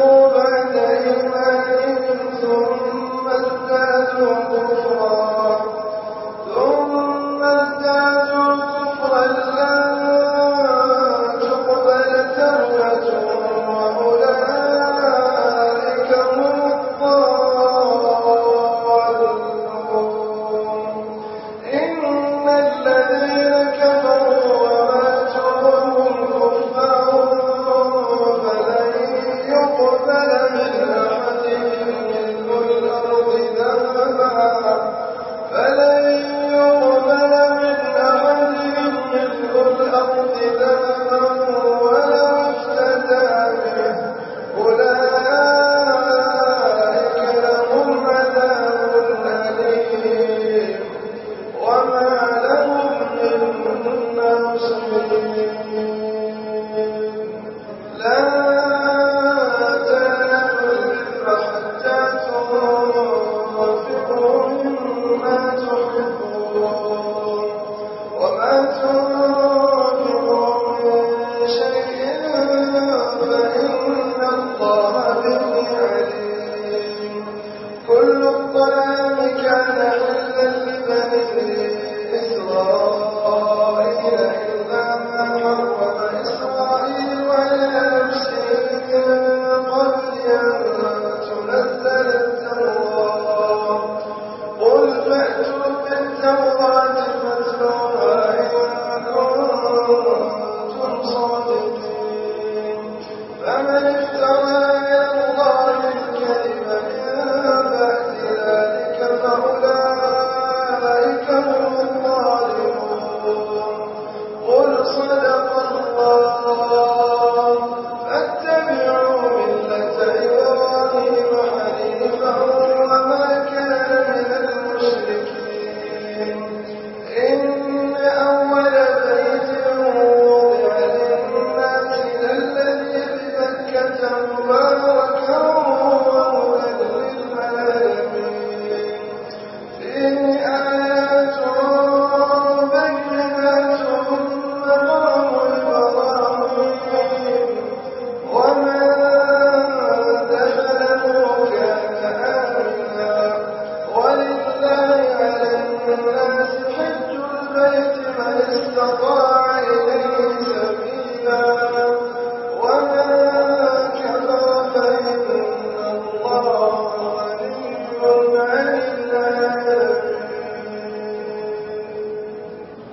oh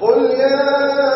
قل يا